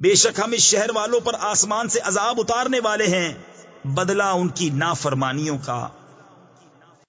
بے شک ہم اس شہر والوں پر آسمان سے عذاب اتارنے والے ہیں۔ بدلہ ان کی نافرمانیوں کا۔